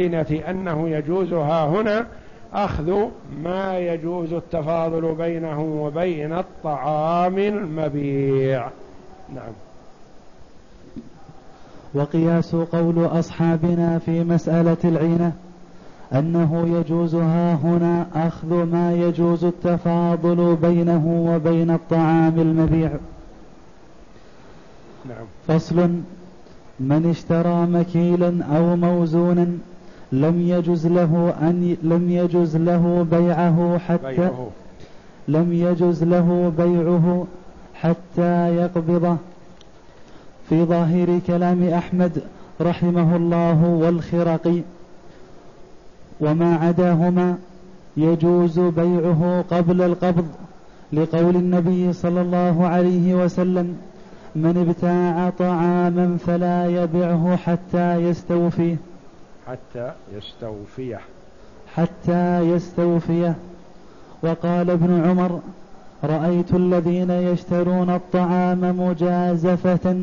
أنه يجوزها هنا أخذ ما يجوز التفاضل بينه وبين الطعام المبيع. نعم. وقياس قول أصحابنا في مسألة العينة أنه يجوزها هنا أخذ ما يجوز التفاضل بينه وبين الطعام المبيع. نعم. فصل من اشترى مكيلا أو موزونا لم يجز له أن لم يجز له بيعه حتى بيعه. لم يجز له بيعه حتى يقبضه في ظاهر كلام أحمد رحمه الله والخرقي وما عداهما يجوز بيعه قبل القبض لقول النبي صلى الله عليه وسلم من ابتاع طعاما فلا يبعه حتى يستوفيه حتى يستوفيه. حتى يستوفيه. وقال ابن عمر رأيت الذين يشترون الطعام مجازفة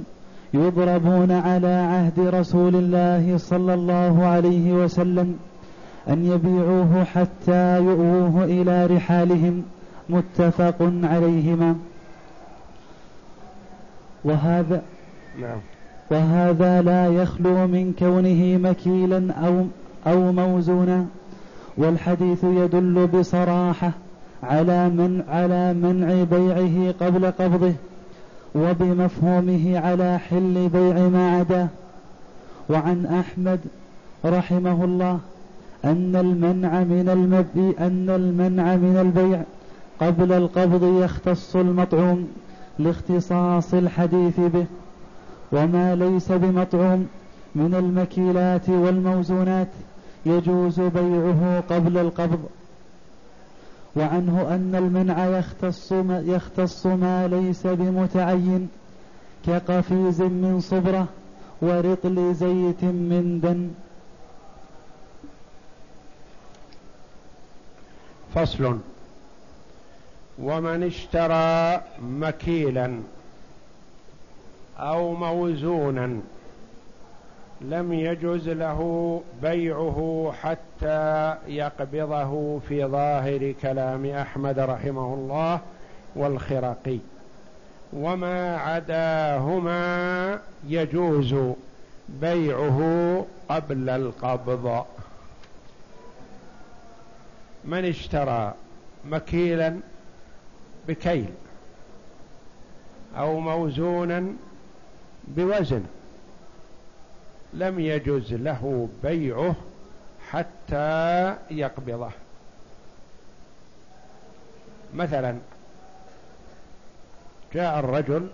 يضربون على عهد رسول الله صلى الله عليه وسلم أن يبيعوه حتى يؤوه إلى رحالهم. متفق عليهما. وهذا نعم. وهذا لا يخلو من كونه مكيلا أو, أو موزونا والحديث يدل بصراحة على من على منع بيعه قبل قبضه وبمفهومه على حل بيع ما عداه وعن أحمد رحمه الله أن المنع من المبي أن المنع من البيع قبل القبض يختص المطعوم لاختصاص الحديث به. وما ليس بمطعوم من المكيلات والموزونات يجوز بيعه قبل القبض. وعنه أن المنع يختص ما, يختص ما ليس بمتعين كقفيز من صبرة ورطل زيت من دن. فصل. ومن اشترى مكيلا أو موزونا لم يجز له بيعه حتى يقبضه في ظاهر كلام أحمد رحمه الله والخرقي وما عداهما يجوز بيعه قبل القبض. من اشترى مكيلا بكيل أو موزونا بوزن. لم يجز له بيعه حتى يقبضه. مثلا جاء الرجل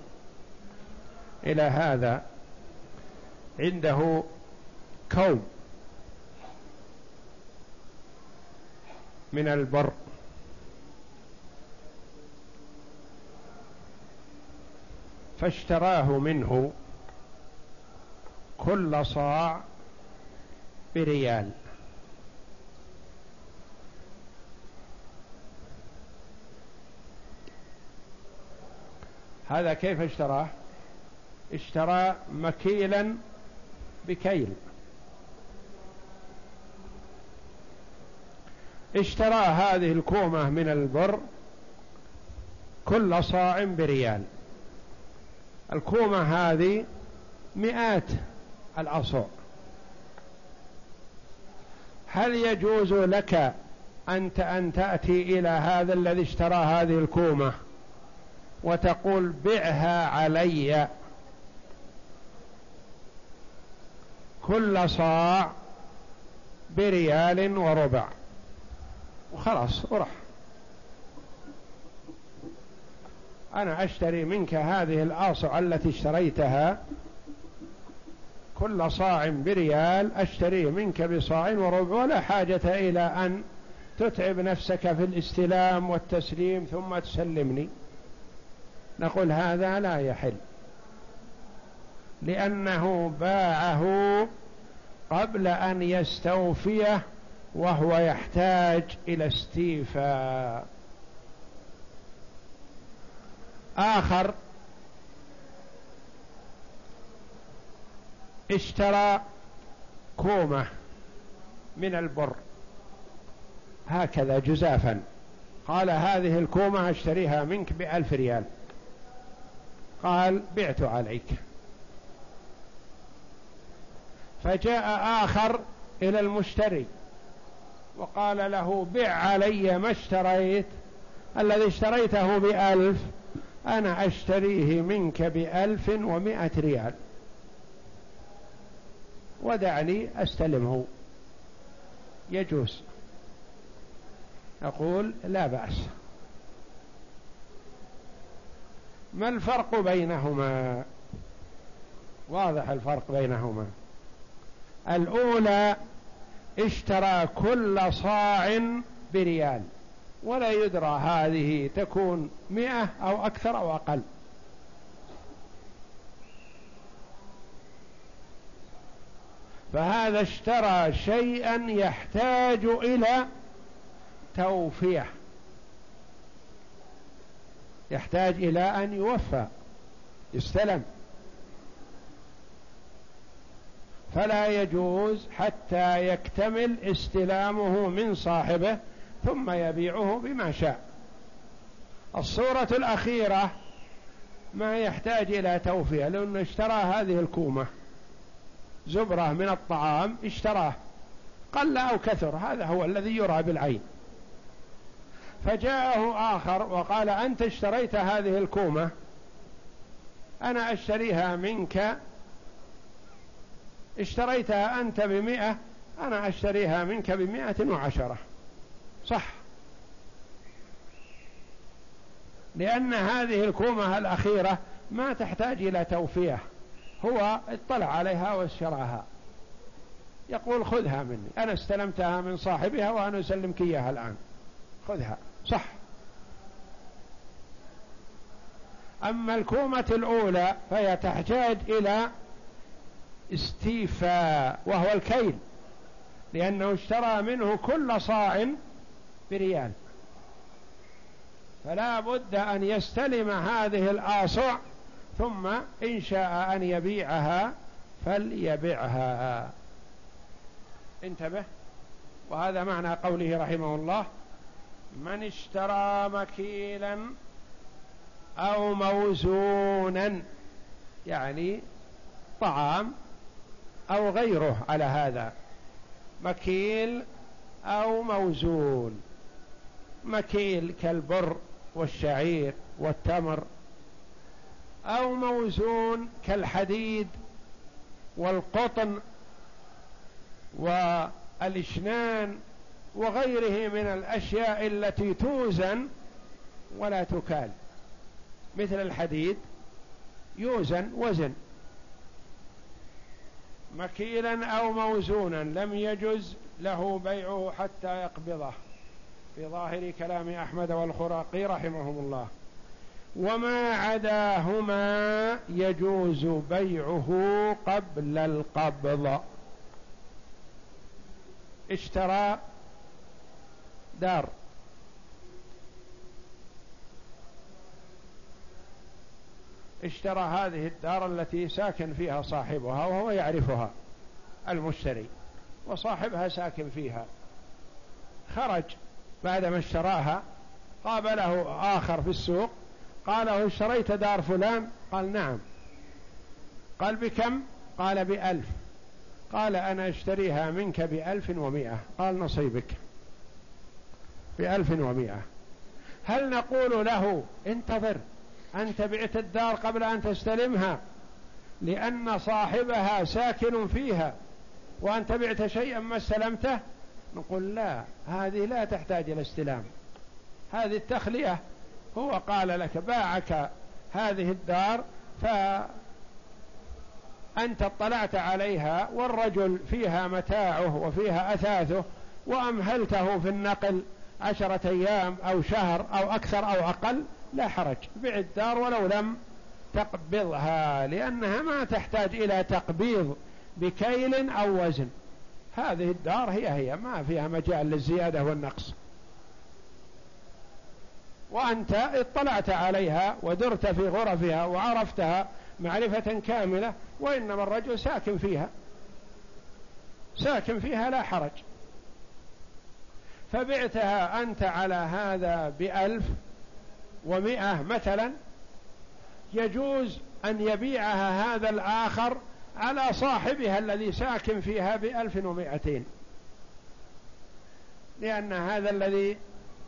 إلى هذا عنده كوم من البر فاشتراه منه كل صاع بريال. هذا كيف اشتراه؟ اشترى مكيلا بكيل. اشترى هذه الكومة من البر كل صاع بريال. الكومة هذه مئات الأصع هل يجوز لك أنت أن تأتي إلى هذا الذي اشترى هذه الكومة وتقول بعها علي؟ كل صاع بريال وربع. وخلاص ورح أنا أشتري منك هذه الآصع التي اشتريتها. كل صاع بريال أشتريه منك بصاع وربع ولا حاجة إلى أن تتعب نفسك في الاستلام والتسليم ثم تسلمني. نقول هذا لا يحل لأنه باعه قبل أن يستوفيه وهو يحتاج إلى استيفاء. آخر اشترى كومة من البر. هكذا جزافا. قال هذه الكومة أشتريها منك بألف ريال. قال بعت عليك. فجاء آخر إلى المشتري وقال له بع علي ما اشتريت الذي اشتريته بألف. أنا أشتريه منك بألف ومائة ريال. ودعني أستلمه. يجوز. أقول لا بأس. ما الفرق بينهما؟ واضح الفرق بينهما. الأولى اشترى كل صاع بريال. ولا يدرى هذه تكون مئة أو أكثر أو أقل. فهذا اشترى شيئا يحتاج إلى توفية. يحتاج إلى أن يوفى يستلم. فلا يجوز حتى يكتمل استلامه من صاحبه ثم يبيعه بما شاء. الصورة الأخيرة ما يحتاج إلى توفية لأنه اشترى هذه الكومة. زبرة من الطعام اشتراه. قل أو كثر هذا هو الذي يرى بالعين. فجاءه آخر وقال أنت اشتريت هذه الكومة؟ أنا أشتريها منك. اشتريتها أنت بمئة أنا أشتريها منك بمئة وعشرة. صح. لأن هذه الكومة الأخيرة ما تحتاج إلى توفية. هو اطلع عليها واشتراها. يقول خذها مني. أنا استلمتها من صاحبها وأنا أسلمك إياها الآن. خذها. صح. أما الكومة الأولى فهي تحتاج إلى استيفاء وهو الكيل. لأنه اشترى منه كل صاع بريال فلا بد أن يستلم هذه الآصع ثم إن شاء أن يبيعها فليبعها. انتبه. وهذا معنى قوله رحمه الله من اشترى مكيلا أو موزونا يعني طعام أو غيره على هذا. مكيل أو موزون. مكيل كالبر والشعير والتمر أو موزون كالحديد والقطن والإشنان وغيره من الأشياء التي توزن ولا تكال. مثل الحديد يوزن وزن. مكيلا أو موزونا لم يجز له بيعه حتى يقبضه. في ظاهر كلام أحمد والخراقي رحمهم الله. وما عداهما يجوز بيعه قبل القبض. اشترى دار. اشترى هذه الدار التي ساكن فيها صاحبها وهو يعرفها المشتري وصاحبها ساكن فيها. خرج. بعدما اشتراها قابله آخر في السوق قال له اشتريت دار فلان؟ قال نعم. قال بكم؟ قال بألف. قال أنا أشتريها منك بألف ومئة. قال نصيبك. بألف ومئة. هل نقول له انتظر أنت بعت الدار قبل أن تستلمها لأن صاحبها ساكن فيها وأنت بعت شيئا ما استلمته؟ نقول لا هذه لا تحتاج إلى استلام. هذه التخلية هو قال لك باعك هذه الدار فأنت اطلعت عليها والرجل فيها متاعه وفيها أثاثه وأمهلته في النقل عشرة أيام أو شهر أو أكثر أو أقل لا حرج. بع الدار ولو لم تقبضها لأنها ما تحتاج إلى تقبيض بكيل أو وزن. هذه الدار هي هي ما فيها مجال للزيادة والنقص. وأنت اطلعت عليها ودرت في غرفها وعرفتها معرفة كاملة وإنما الرجل ساكن فيها. ساكن فيها لا حرج. فبعتها أنت على هذا بألف ومئة مثلا يجوز أن يبيعها هذا الآخر على صاحبها الذي ساكن فيها بألف ومائتين. لأن هذا الذي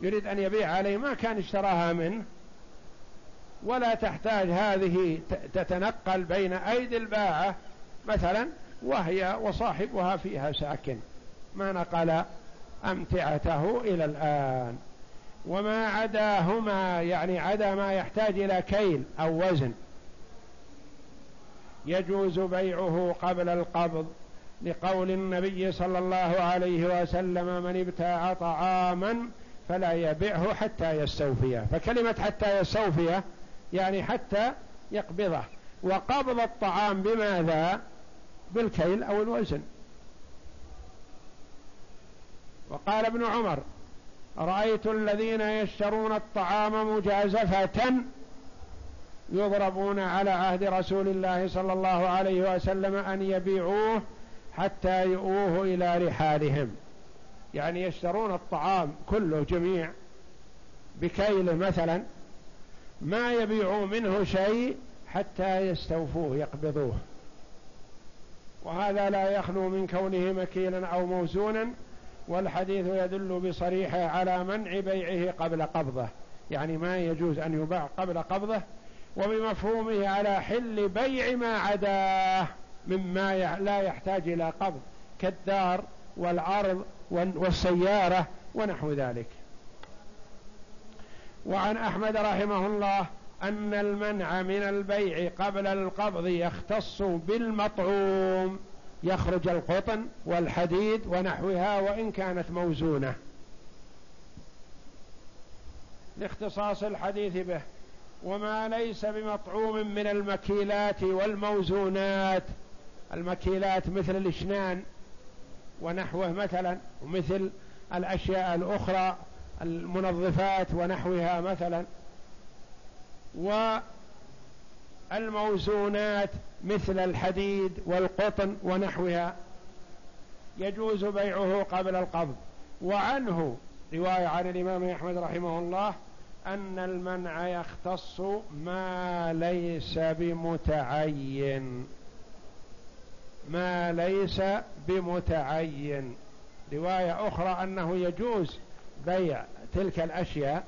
يريد أن يبيع عليه ما كان اشتراها منه. ولا تحتاج هذه تتنقل بين أيدي الباعة مثلا وهي وصاحبها فيها ساكن. ما نقل أمتعته إلى الآن. وما عداهما يعني عدا ما يحتاج إلى كيل أو وزن. يجوز بيعه قبل القبض لقول النبي صلى الله عليه وسلم من ابتاع طعاما فلا يبيعه حتى يستوفيه. فكلمة حتى يستوفيه يعني حتى يقبضه. وقبض الطعام بماذا؟ بالكيل أو الوزن. وقال ابن عمر رأيت الذين يشترون الطعام مجازفة يضربون على عهد رسول الله صلى الله عليه وسلم أن يبيعوه حتى يؤوه إلى رحالهم. يعني يشترون الطعام كله جميع بكيل مثلا ما يبيعوا منه شيء حتى يستوفوه يقبضوه. وهذا لا يخلو من كونه مكيلا أو موزونا والحديث يدل بصريحة على منع بيعه قبل قبضه. يعني ما يجوز أن يباع قبل قبضه وبمفهومه على حل بيع ما عداه مما لا يحتاج إلى قبض كالدار والعرض والسيارة ونحو ذلك. وعن أحمد رحمه الله أن المنع من البيع قبل القبض يختص بالمطعوم يخرج القطن والحديد ونحوها وإن كانت موزونة. لاختصاص الحديث به. وما ليس بمطعوم من المكيلات والموزونات. المكيلات مثل الإشنان ونحوه مثلا ومثل الأشياء الأخرى المنظفات ونحوها مثلا. والموزونات مثل الحديد والقطن ونحوها. يجوز بيعه قبل القبض. وعنه رواية عن الإمام أحمد رحمه الله أن المنع يختص ما ليس بمتعين. ما ليس بمتعين. رواية أخرى أنه يجوز بيع تلك الأشياء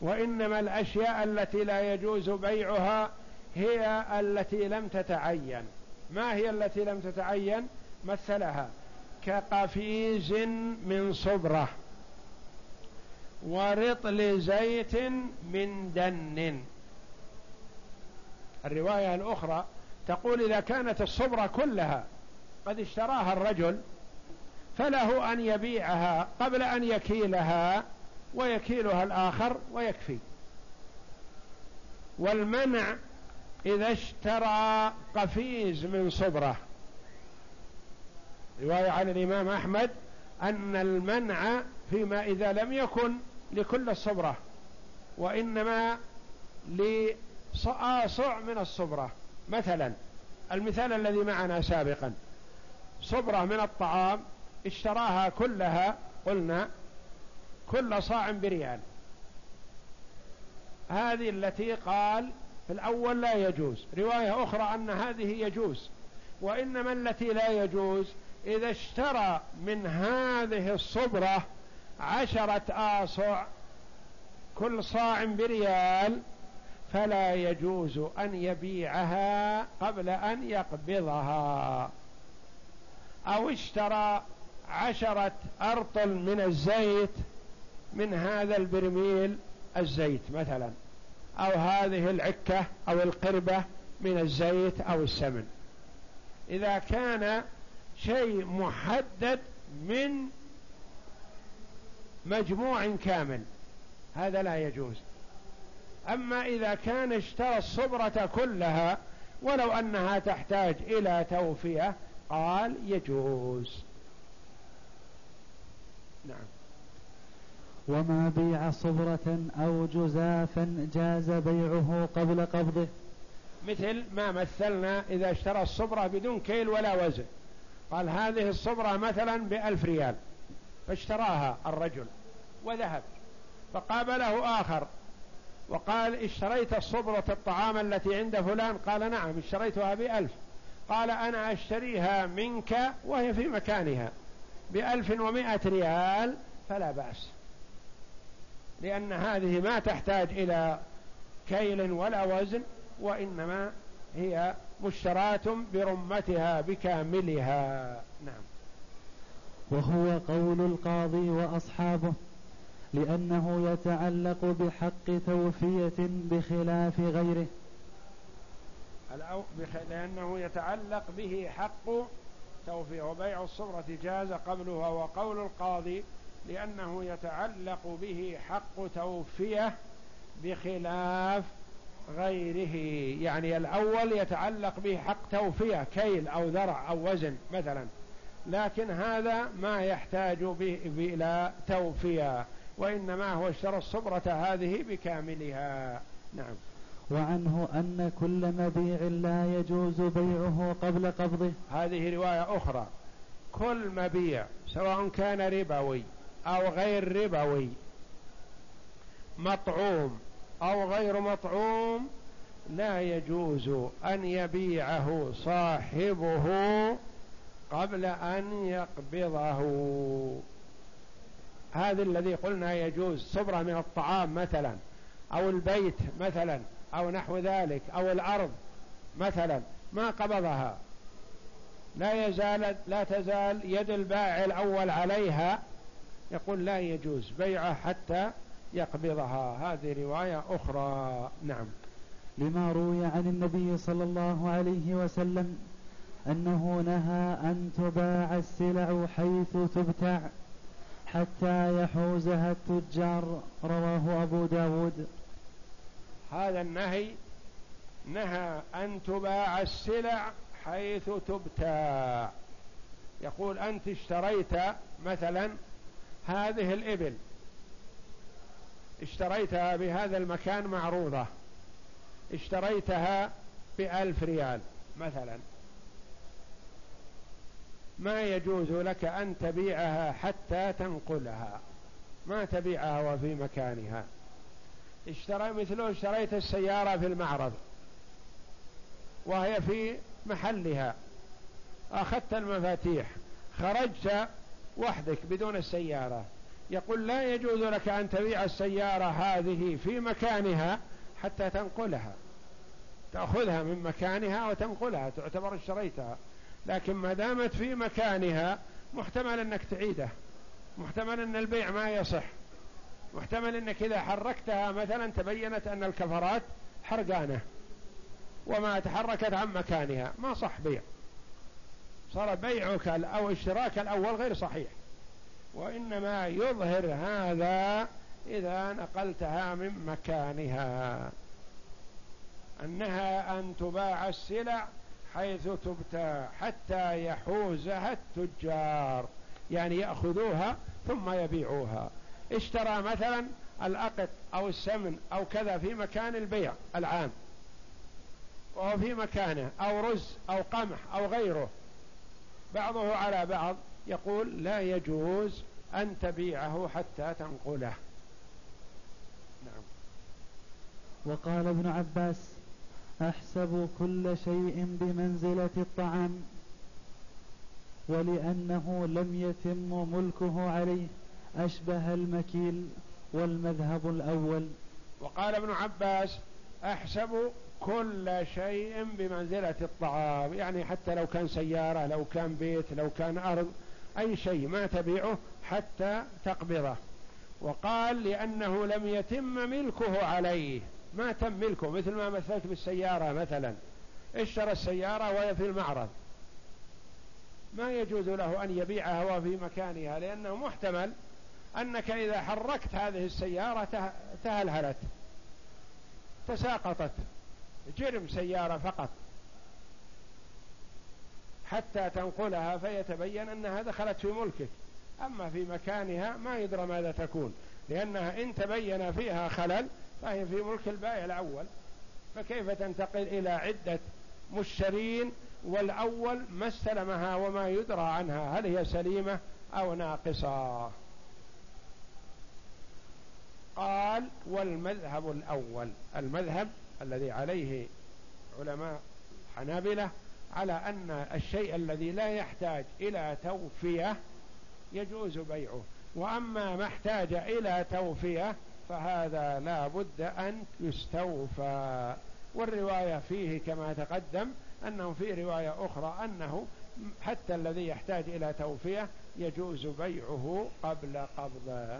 وإنما الأشياء التي لا يجوز بيعها هي التي لم تتعين. ما هي التي لم تتعين؟ مثلها كقفيز من صبرة. ورطل زيت من دن. الرواية الأخرى تقول إذا كانت الصبرة كلها قد اشتراها الرجل فله أن يبيعها قبل أن يكيلها ويكيلها الآخر ويكفي. والمنع إذا اشترى قفيز من صبرة. رواية عن الإمام أحمد أن المنع فيما إذا لم يكن لكل الصبرة وإنما لصآصع من الصبرة. مثلا المثال الذي معنا سابقا. صبرة من الطعام اشتراها كلها قلنا كل صاع بريال. هذه التي قال في الأول لا يجوز. رواية أخرى أن هذه يجوز. وإنما التي لا يجوز إذا اشترى من هذه الصبرة عشرة آصع كل صاع بريال فلا يجوز أن يبيعها قبل أن يقبضها. أو اشترى عشرة أرطل من الزيت من هذا البرميل الزيت مثلا أو هذه العكة أو القربة من الزيت أو السمن. إذا كان شيء محدد من مجموع كامل. هذا لا يجوز. أما إذا كان اشترى الصبرة كلها ولو أنها تحتاج إلى توفية قال يجوز. نعم. وما بيع صبرة أو جزافا جاز بيعه قبل قبضه؟ مثل ما مثلنا إذا اشترى الصبرة بدون كيل ولا وزن. قال هذه الصبرة مثلا بألف ريال. فاشتراها الرجل وذهب فقابله آخر وقال اشتريت الصبرة الطعام التي عند فلان؟ قال نعم اشتريتها بألف. قال أنا أشتريها منك وهي في مكانها بألف ومائة ريال فلا بأس لأن هذه ما تحتاج إلى كيل ولا وزن وإنما هي مشتراة برمتها بكاملها. نعم. وهو قول القاضي وأصحابه لأنه يتعلق بحق توفية بخلاف غيره. لأنه يتعلق به حق توفية وبيع الصبرة جاز قبلها وقول القاضي لأنه يتعلق به حق توفية بخلاف غيره. يعني الأول يتعلق به حق توفية كيل أو ذرع أو وزن مثلا. لكن هذا ما يحتاج به إلى توفية وإنما هو اشترى الصبرة هذه بكاملها. نعم. وعنه أن كل مبيع لا يجوز بيعه قبل قبضه. هذه رواية أخرى. كل مبيع سواء كان ربوي أو غير ربوي مطعوم أو غير مطعوم لا يجوز أن يبيعه صاحبه قبل أن يقبضه. هذا الذي قلنا يجوز صبرة من الطعام مثلا أو البيت مثلا أو نحو ذلك أو الأرض مثلا ما قبضها. لا يزال لا تزال يد البائع الأول عليها. يقول لا يجوز بيعه حتى يقبضها. هذه رواية أخرى. نعم. لما روي عن النبي صلى الله عليه وسلم أنه نهى أن تباع السلع حيث تبتاع حتى يحوزها التجار رواه أبو داود. هذا النهي نهى أن تباع السلع حيث تبتاع يقول أنت اشتريت مثلا هذه الإبل. اشتريتها بهذا المكان معروضة. اشتريتها بألف ريال مثلا. ما يجوز لك أن تبيعها حتى تنقلها. ما تبيعها وفي مكانها. اشترى مثله اشتريت السيارة في المعرض. وهي في محلها. أخذت المفاتيح. خرجت وحدك بدون السيارة. يقول لا يجوز لك أن تبيع السيارة هذه في مكانها حتى تنقلها. تأخذها من مكانها وتنقلها تعتبر اشتريتها. لكن ما دامت في مكانها محتمل أنك تعيده. محتمل أن البيع ما يصح. محتمل أنك إذا حركتها مثلا تبينت أن الكفرات حرقانة وما تحركت عن مكانها. ما صح بيع. صار بيعك أو اشتراك الأول غير صحيح. وإنما يظهر هذا إذا نقلتها من مكانها. أنها أن تباع السلع حيث تبتاع حتى يحوزها التجار. يعني يأخذوها ثم يبيعوها. اشترى مثلا الأقط أو السمن أو كذا في مكان البيع العام. وهو في مكانه. أو رز أو قمح أو غيره. بعضه على بعض يقول لا يجوز أن تبيعه حتى تنقله. نعم. وقال ابن عباس أحسب كل شيء بمنزلة الطعام ولأنه لم يتم ملكه عليه أشبه المكيل والمذهب الأول. وقال ابن عباس أحسب كل شيء بمنزلة الطعام. يعني حتى لو كان سيارة لو كان بيت لو كان أرض أي شيء ما تبيعه حتى تقبضه. وقال لأنه لم يتم ملكه عليه. ما تم ملكه مثل ما مثلت بالسيارة مثلا. اشترى السيارة وهي في المعرض. ما يجوز له أن يبيعها وهو في مكانها لأنه محتمل أنك إذا حركت هذه السيارة تهلهلت تساقطت جرم سيارة فقط. حتى تنقلها فيتبين أنها دخلت في ملكك. أما في مكانها ما يدرى ماذا تكون لأنها إن تبين فيها خلل فهي في ملك البائع الأول. فكيف تنتقل إلى عدة مشترين والأول ما استلمها وما يدرى عنها؟ هل هي سليمة أو ناقصا قال والمذهب الأول. المذهب الذي عليه علماء حنابلة على أن الشيء الذي لا يحتاج إلى توفية يجوز بيعه. وأما ما احتاج إلى توفية فهذا لا بد أن يستوفى. والرواية فيه كما تقدم أنه في رواية أخرى أنه حتى الذي يحتاج إلى توفية يجوز بيعه قبل قبضه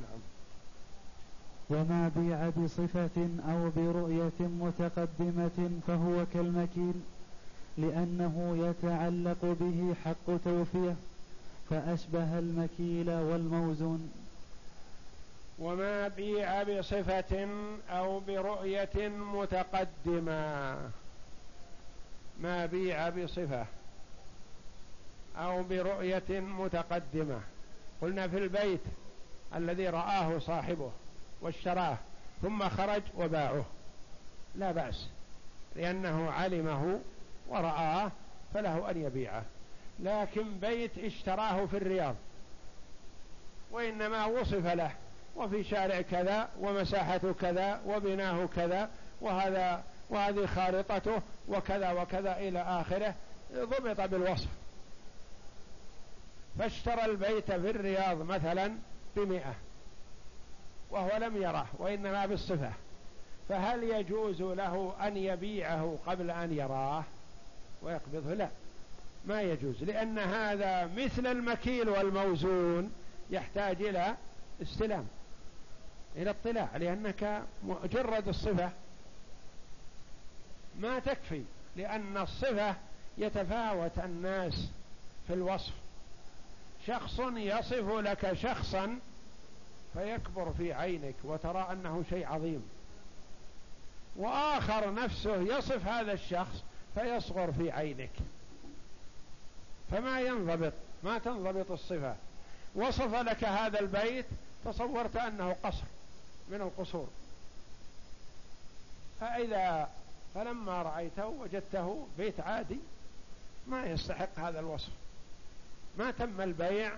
نعم. وما بيع بصفة أو برؤية متقدمة فهو كالمكيل لأنه يتعلق به حق توفية فأشبه المكيل والموزون. وما بيع بصفة أو برؤية متقدمة. ما بيع بصفة أو برؤية متقدمة. قلنا في البيت الذي رآه صاحبه واشتراه ثم خرج وباعه. لا بأس لأنه علمه ورآه فله أن يبيعه. لكن بيت اشتراه في الرياض وإنما وصف له وفي شارع كذا ومساحته كذا وبناه كذا وهذا وهذه خارطته وكذا وكذا إلى آخره ضبط بالوصف. فاشترى البيت في الرياض مثلا بمئة وهو لم يره وإنما بالصفة. فهل يجوز له أن يبيعه قبل أن يراه؟ ويقبضه لا. ما يجوز لأن هذا مثل المكيل والموزون يحتاج إلى استلام. إلى اطلاع لأنك مجرد الصفة ما تكفي لأن الصفة يتفاوت الناس في الوصف. شخص يصف لك شخصا فيكبر في عينك وترى أنه شيء عظيم. وآخر نفسه يصف هذا الشخص فيصغر في عينك. فما ينضبط؟ ما تنضبط الصفة. وصف لك هذا البيت تصورت أنه قصر. من القصور. فإذا فلما رأيته وجدته بيت عادي ما يستحق هذا الوصف. ما تم البيع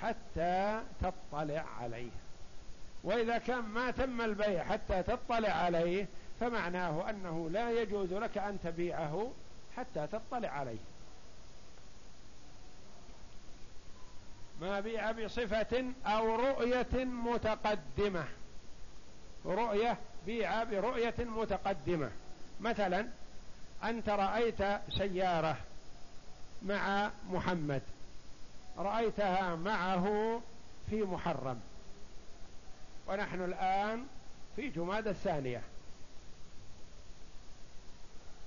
حتى تطلع عليه. وإذا كان ما تم البيع حتى تطلع عليه فمعناه أنه لا يجوز لك أن تبيعه حتى تطلع عليه. ما بيع بصفة أو رؤية متقدمة. رؤية بيع برؤية متقدمة. مثلا أنت رأيت سيارة مع محمد. رأيتها معه في محرم. ونحن الآن في جماد الثانية.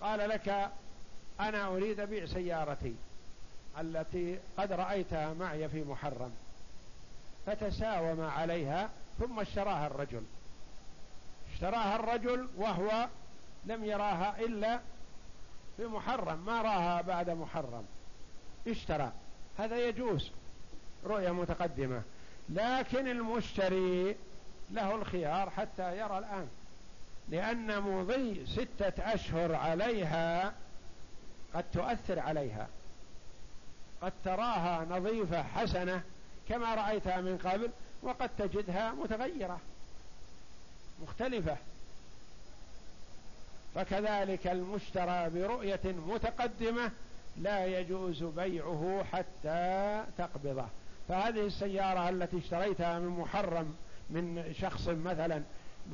قال لك أنا أريد بيع سيارتي التي قد رأيتها معي في محرم. فتساوم عليها ثم اشتراها الرجل. اشتراها الرجل وهو لم يراها إلا في محرم ما راها بعد محرم. اشترى. هذا يجوز رؤية متقدمة. لكن المشتري له الخيار حتى يرى الآن لأن مضي ستة أشهر عليها قد تؤثر عليها. قد تراها نظيفة حسنة كما رأيتها من قبل وقد تجدها متغيرة. مختلفة. فكذلك المشترى برؤية متقدمة لا يجوز بيعه حتى تقبضه. فهذه السيارة التي اشتريتها من محرم من شخص مثلا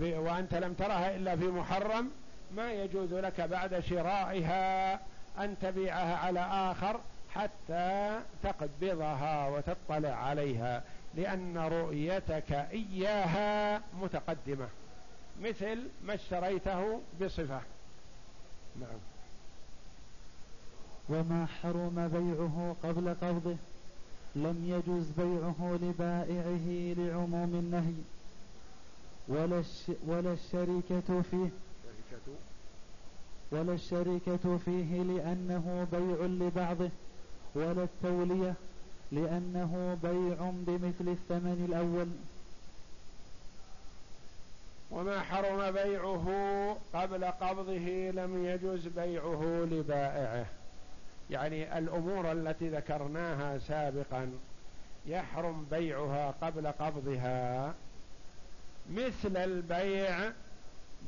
وأنت لم ترها إلا في محرم ما يجوز لك بعد شرائها أن تبيعها على آخر حتى تقبضها وتطلع عليها لأن رؤيتك إياها متقدمة. مثل ما اشتريته بصفة. نعم. وما حرم بيعه قبل قبضه لم يجوز بيعه لبائعه لعموم النهي ولا ولا الشركة فيه ولا الشركة فيه لأنه بيع لبعضه ولا التولية لأنه بيع بمثل الثمن الأول. وما حرم بيعه قبل قبضه لم يجوز بيعه لبائعه. يعني الأمور التي ذكرناها سابقا يحرم بيعها قبل قبضها. مثل البيع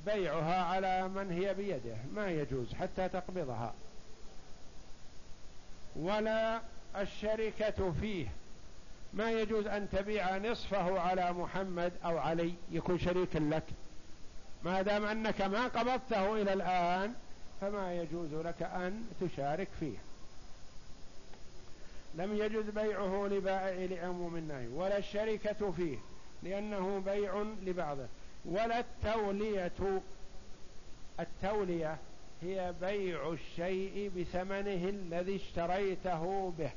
بيعها على من هي بيده ما يجوز حتى تقبضها. ولا الشركة فيه. ما يجوز أن تبيع نصفه على محمد أو علي يكون شريك لك. ما دام أنك ما قبضته إلى الآن فما يجوز لك أن تشارك فيه. لم يجوز بيعه لبائع لعموم النهي ولا الشركة فيه لأنه بيع لبعضه. ولا التولية. التولية هي بيع الشيء بثمنه الذي اشتريته به.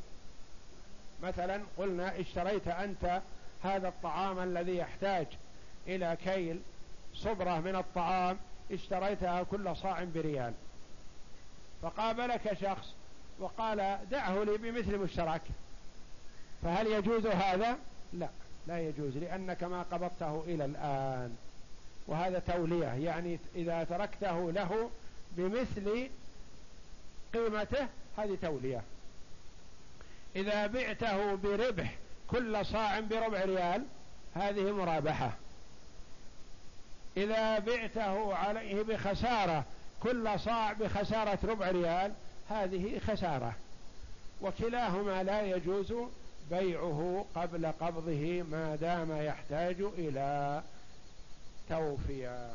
مثلا قلنا اشتريت أنت هذا الطعام الذي يحتاج إلى كيل صبرة من الطعام اشتريتها كل صاع بريال. فقابلك شخص وقال دعه لي بمثل مشترك فهل يجوز هذا؟ لا لا يجوز لأنك ما قبضته إلى الآن. وهذا تولية يعني إذا تركته له بمثل قيمته هذه تولية. إذا بعته بربح كل صاع بربع ريال هذه مرابحة. إذا بعته عليه بخسارة كل صاع بخسارة ربع ريال هذه خسارة. وكلاهما لا يجوز بيعه قبل قبضه ما دام يحتاج إلى توفية.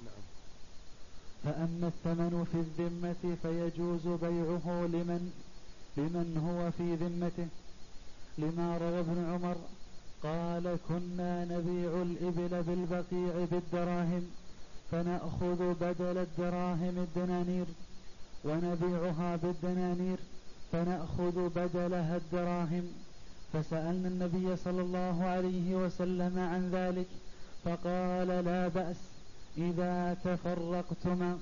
نعم. فأما الثمن في الذمة فيجوز بيعه لمن لمن هو في ذمته؟ لما روى ابن عمر قال كنا نبيع الإبل بالبقيع بالدراهم فنأخذ بدل الدراهم الدنانير ونبيعها بالدنانير فنأخذ بدلها الدراهم. فسألنا النبي صلى الله عليه وسلم عن ذلك فقال لا بأس إذا تفرقتما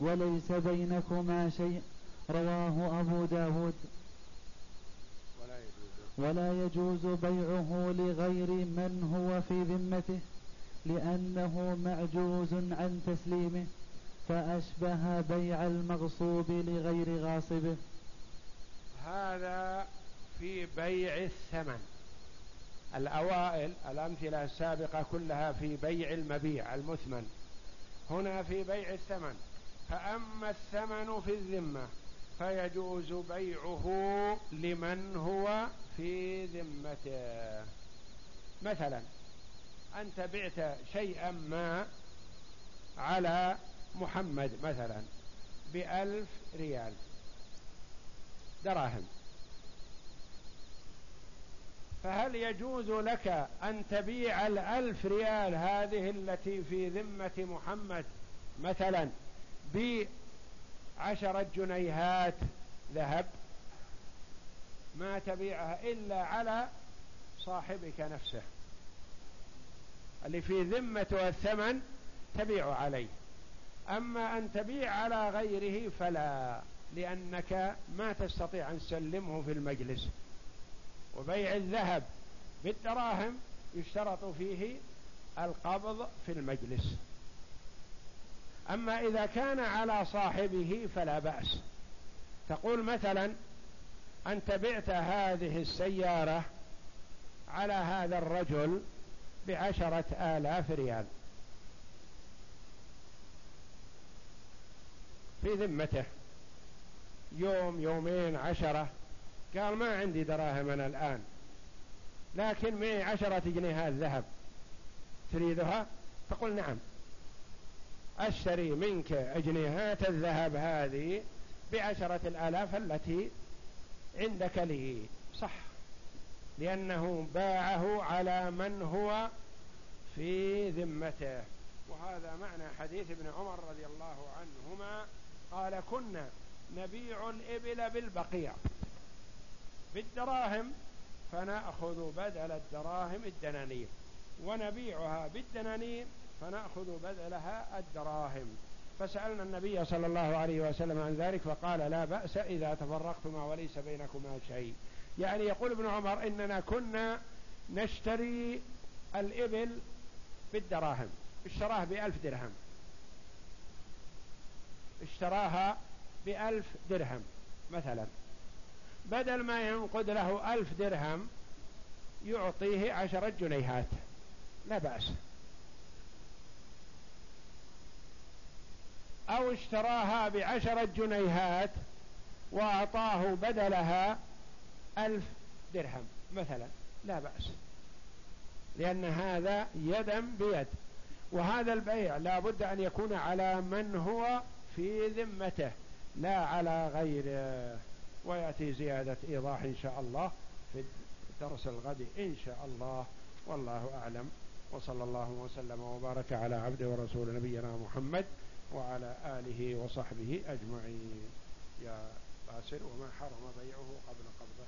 وليس بينكما شيء. رواه أبو داود. ولا يجوز, ولا يجوز بيعه لغير من هو في ذمته لأنه معجوز عن تسليمه فأشبه بيع المغصوب لغير غاصبه. هذا في بيع الثمن. الأوائل الأمثلة السابقة كلها في بيع المبيع المثمن. هنا في بيع الثمن. فأما الثمن في الذمة فيجوز بيعه لمن هو في ذمته. مثلا أنت بعت شيئا ما على محمد مثلا بألف ريال دراهم. فهل يجوز لك أن تبيع الألف ريال هذه التي في ذمة محمد؟ مثلا بعشرة جنيهات ذهب ما تبيعها إلا على صاحبك نفسه. اللي في ذمته الثمن تبيع عليه. أما أن تبيع على غيره فلا لأنك ما تستطيع أن تسلمه في المجلس. وبيع الذهب بالدراهم يشترط فيه القبض في المجلس. أما إذا كان على صاحبه فلا بأس. تقول مثلا أنت بعت هذه السيارة على هذا الرجل بعشرة آلاف ريال. في ذمته. يوم يومين عشرة. قال ما عندي دراهم أنا الآن. لكن معي عشرة جنيهات ذهب. تريدها؟ تقول نعم. أشتري منك أجنيهات الذهب هذه بعشرة الآلاف التي عندك لي. صح. لأنه باعه على من هو في ذمته. وهذا معنى حديث ابن عمر رضي الله عنهما قال كنا نبيع الإبل بالبقيع بالدراهم فنأخذ بدل الدراهم الدنانير ونبيعها بالدنانير فنأخذ بدلها الدراهم. فسألنا النبي صلى الله عليه وسلم عن ذلك فقال لا بأس إذا تفرقتما وليس بينكما شيء. يعني يقول ابن عمر إننا كنا نشتري الإبل بالدراهم اشتراه بألف درهم. اشتراها بألف درهم مثلا. بدل ما ينقد له ألف درهم يعطيه عشرة جنيهات. لا بأس. أو اشتراها بعشرة جنيهات وأعطاه بدلها ألف درهم مثلا لا بأس. لأن هذا يدا بيد. وهذا البيع لا بد أن يكون على من هو في ذمته لا على غيره. ويأتي زيادة إيضاح إن شاء الله في درس الغد إن شاء الله. والله أعلم. وصلى الله وسلم وبارك على عبده ورسول نبينا محمد وعلى آله وصحبه أجمعين. يا باسل وما حرم بيعه قبل قبضه.